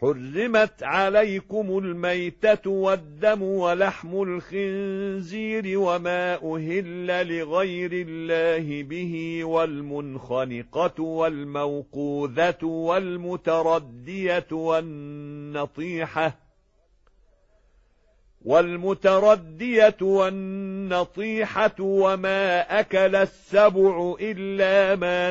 حرمت عليكم الميتة والدم ولحم الخنزير وما أهل لغير الله به والمنخنقة والموقوذة والمتردية والنطيحة والمتردية والنطيحة وما أكل السبع إلا ما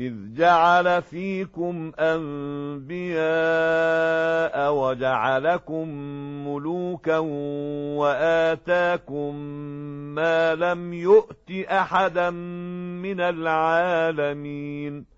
إذ جعل فيكم أنبياء وجعلكم ملوكا وآتاكم ما لم يؤت أحدا من العالمين.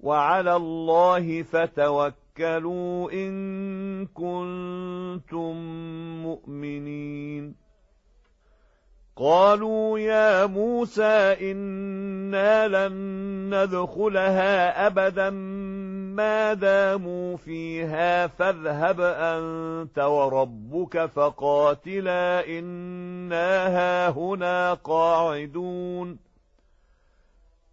وعلى الله فتوكلوا إن كنتم مؤمنين. قالوا يا موسى إنا لن ندخلها أبدا ما داموا فيها فاذهب أنت وربك فقاتلا إنا هاهنا قاعدون.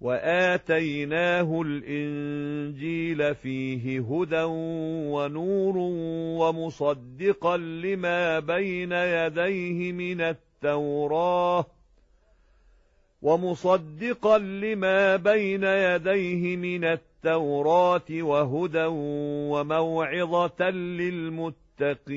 وآتيناه الإنجيل فيه هدى ونور ومصدقا لما بين يديه من التوراه ومصدقا لما بين يديه من التوراة وهدى وموعظة للمتقين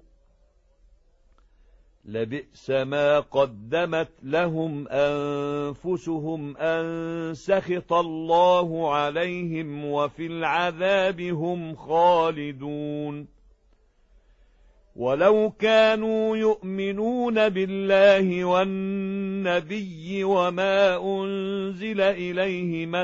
لبئس ما قدمت لهم أنفسهم أن سخط الله عليهم وفي العذاب هم خالدون. ولو كانوا يؤمنون بالله والنبي وما أنزل إليه ما